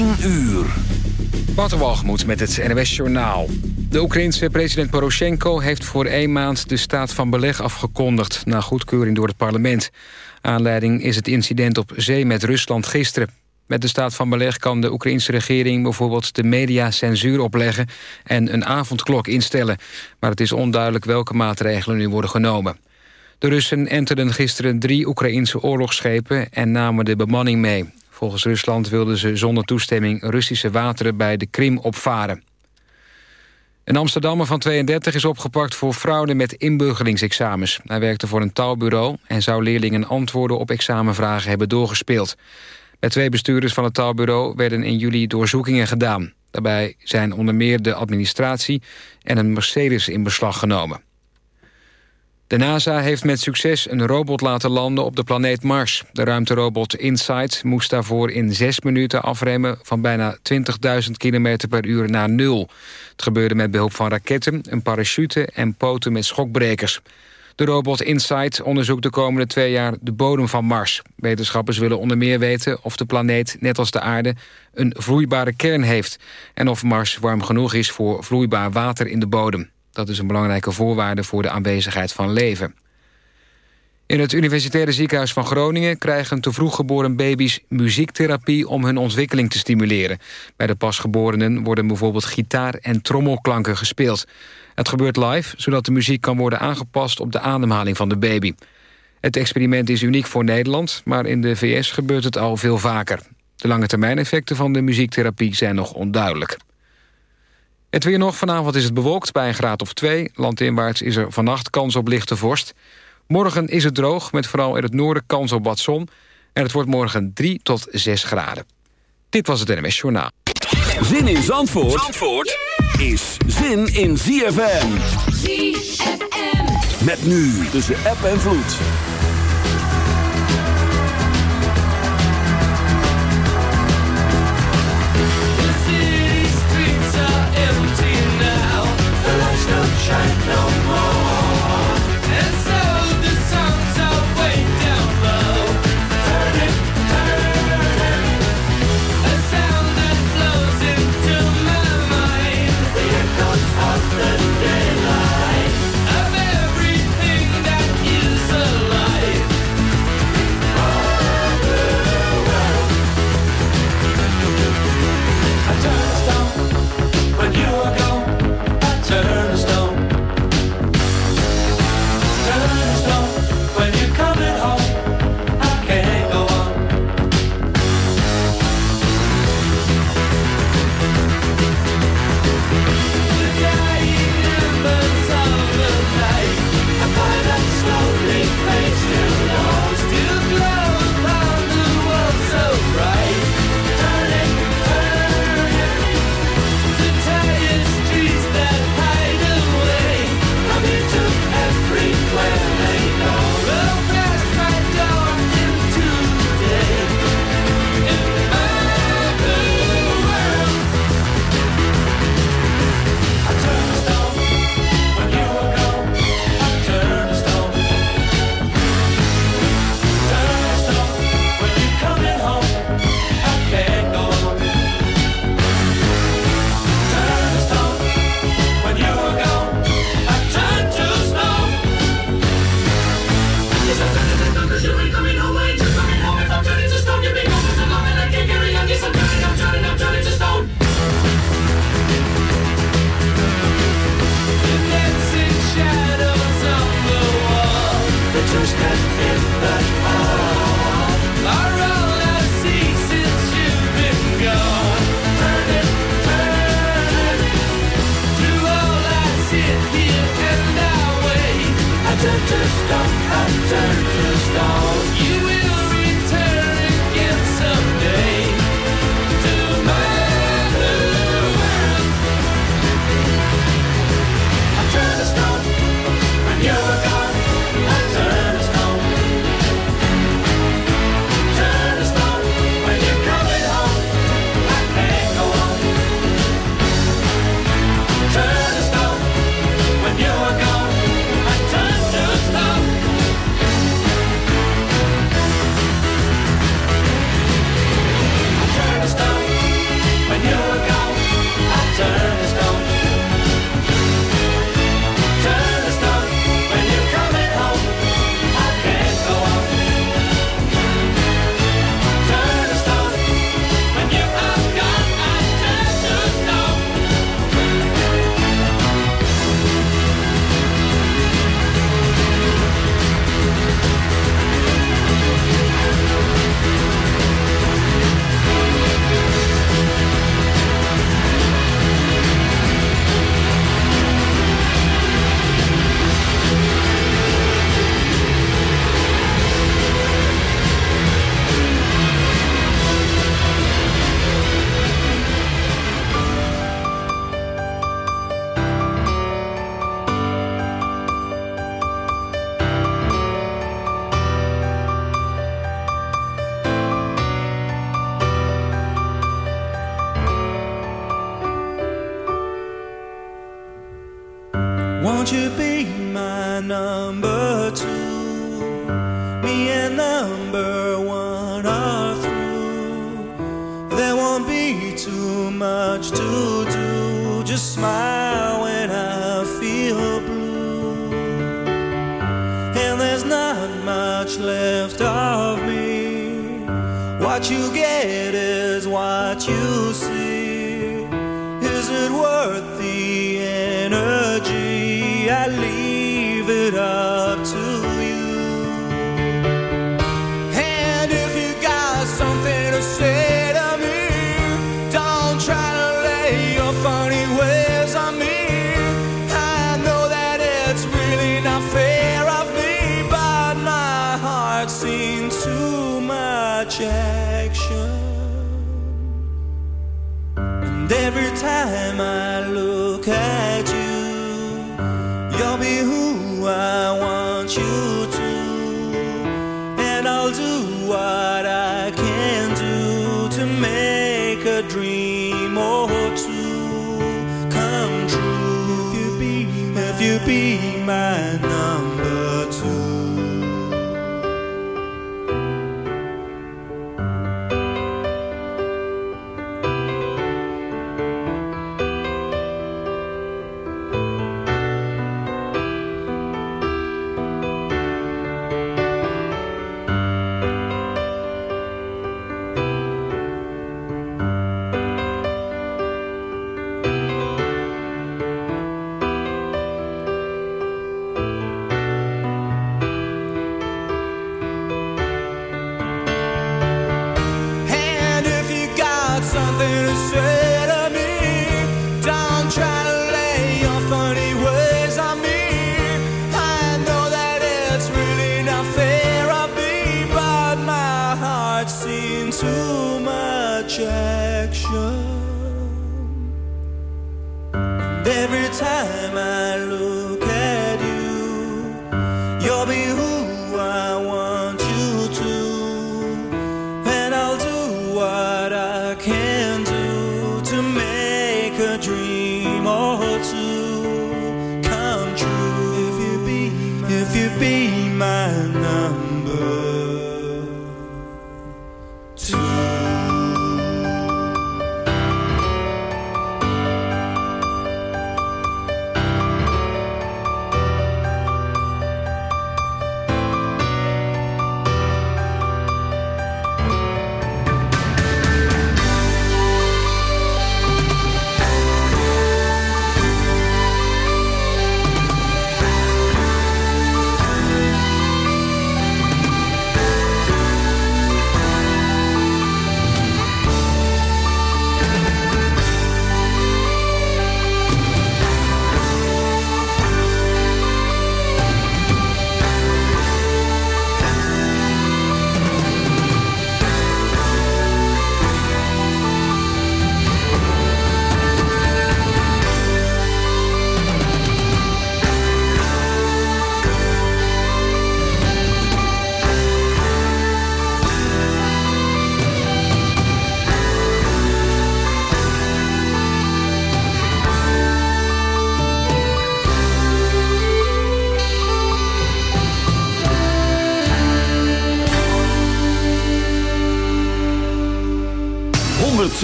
10 uur. Waterwalgemoed met het NWS Journaal. De Oekraïense president Poroshenko heeft voor één maand de staat van beleg afgekondigd... na goedkeuring door het parlement. Aanleiding is het incident op zee met Rusland gisteren. Met de staat van beleg kan de Oekraïense regering bijvoorbeeld de media censuur opleggen en een avondklok instellen. Maar het is onduidelijk welke maatregelen nu worden genomen. De Russen enterden gisteren drie Oekraïense oorlogsschepen en namen de bemanning mee. Volgens Rusland wilden ze zonder toestemming Russische wateren bij de Krim opvaren. Een Amsterdammer van 32 is opgepakt voor fraude met inburgeringsexamens. Hij werkte voor een taalbureau en zou leerlingen antwoorden op examenvragen hebben doorgespeeld. Bij twee bestuurders van het taalbureau werden in juli doorzoekingen gedaan. Daarbij zijn onder meer de administratie en een Mercedes in beslag genomen. De NASA heeft met succes een robot laten landen op de planeet Mars. De ruimterobot InSight moest daarvoor in zes minuten afremmen... van bijna 20.000 km per uur naar nul. Het gebeurde met behulp van raketten, een parachute en poten met schokbrekers. De robot InSight onderzoekt de komende twee jaar de bodem van Mars. Wetenschappers willen onder meer weten of de planeet, net als de aarde... een vloeibare kern heeft... en of Mars warm genoeg is voor vloeibaar water in de bodem. Dat is een belangrijke voorwaarde voor de aanwezigheid van leven. In het Universitaire Ziekenhuis van Groningen krijgen te vroeg geboren baby's muziektherapie om hun ontwikkeling te stimuleren. Bij de pasgeborenen worden bijvoorbeeld gitaar- en trommelklanken gespeeld. Het gebeurt live, zodat de muziek kan worden aangepast op de ademhaling van de baby. Het experiment is uniek voor Nederland, maar in de VS gebeurt het al veel vaker. De lange termijn effecten van de muziektherapie zijn nog onduidelijk. Het weer nog. Vanavond is het bewolkt bij een graad of 2. Landinwaarts is er vannacht kans op lichte vorst. Morgen is het droog, met vooral in het noorden kans op wat zon. En het wordt morgen 3 tot 6 graden. Dit was het NMS Journaal. Zin in Zandvoort, Zandvoort is zin in ZFM. ZFM. Met nu tussen app en vloed. Of everything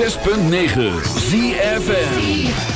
106.9 ZFN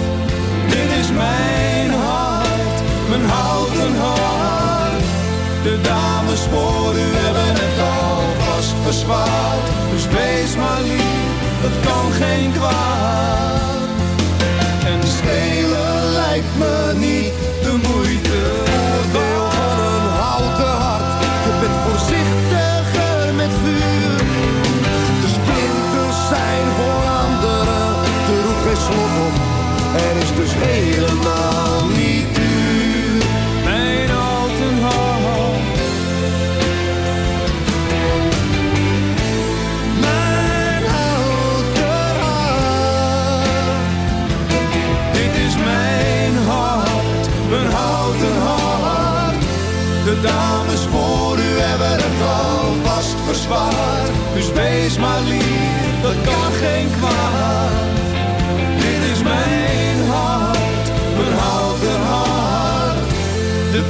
Mijn hart, mijn houten hart. De dames voor u hebben het alvast verzwaard. Dus wees maar lief, dat kan geen kwaad. En stelen lijkt me niet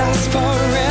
last forever.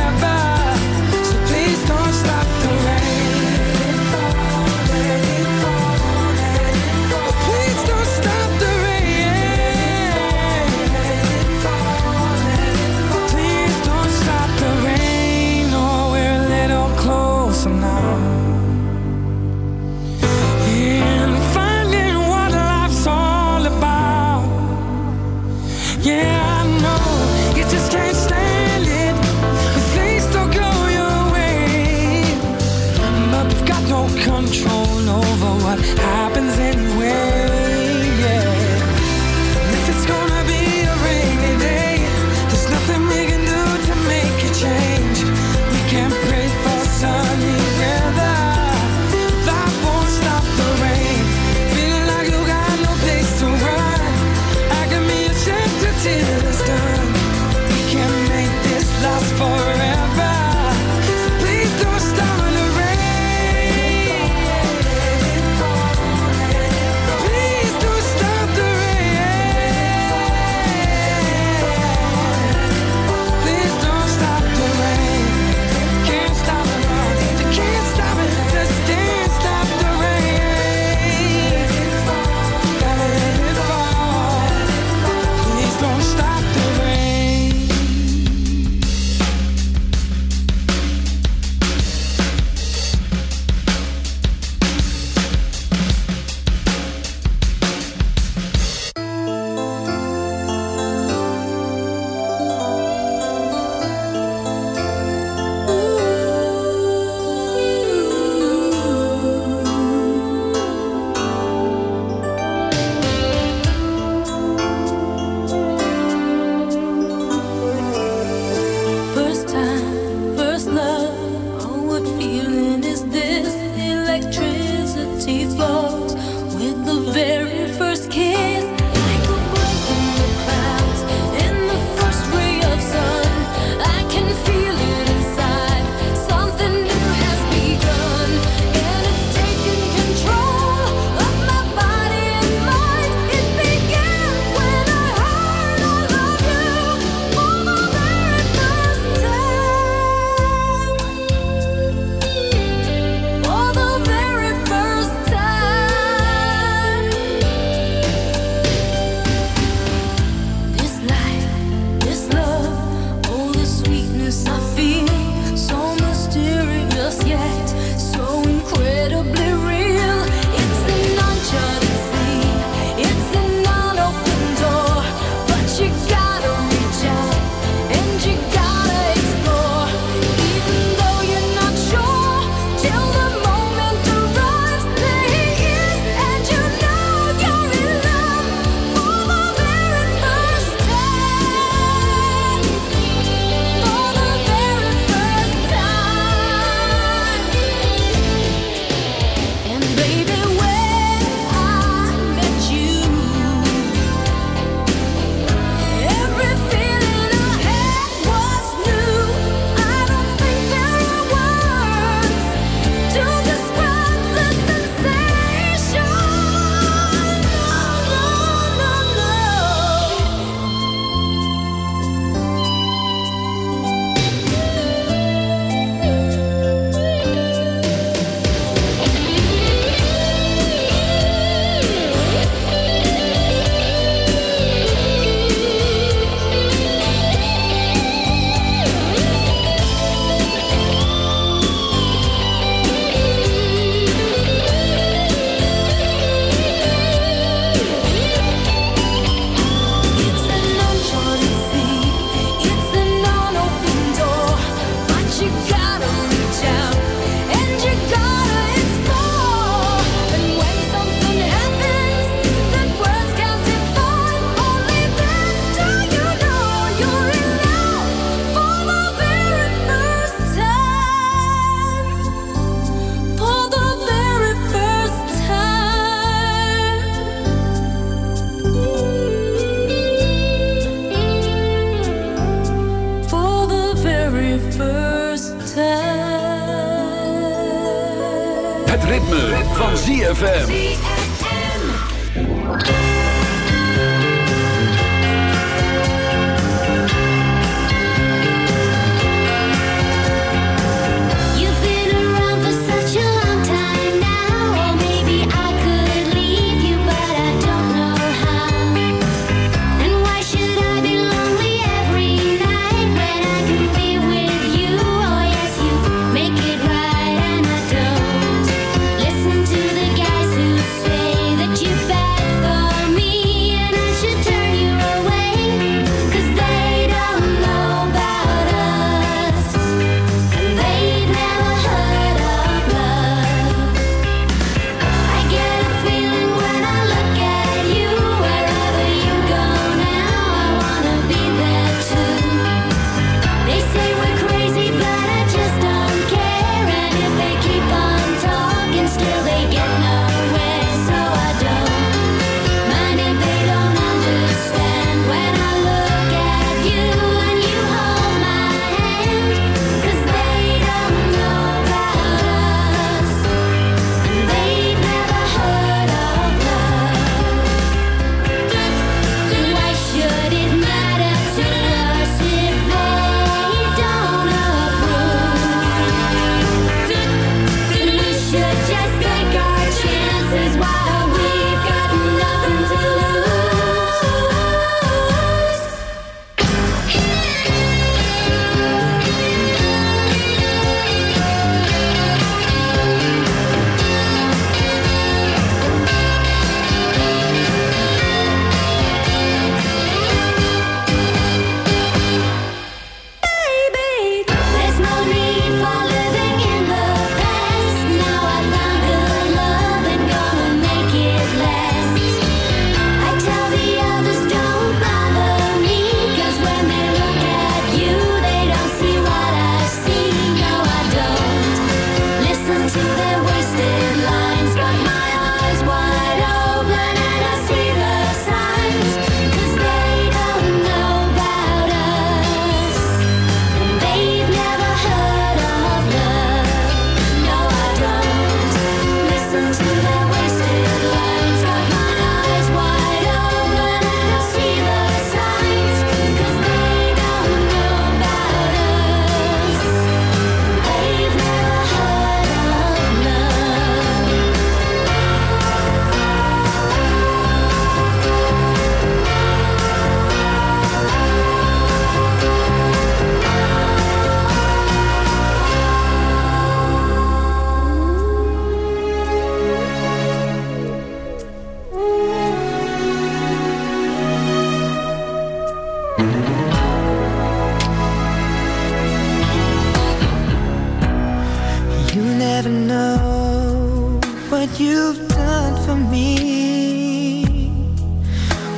What you've done for me.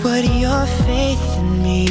What your faith in me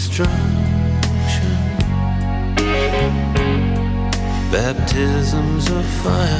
destruction, baptisms of fire.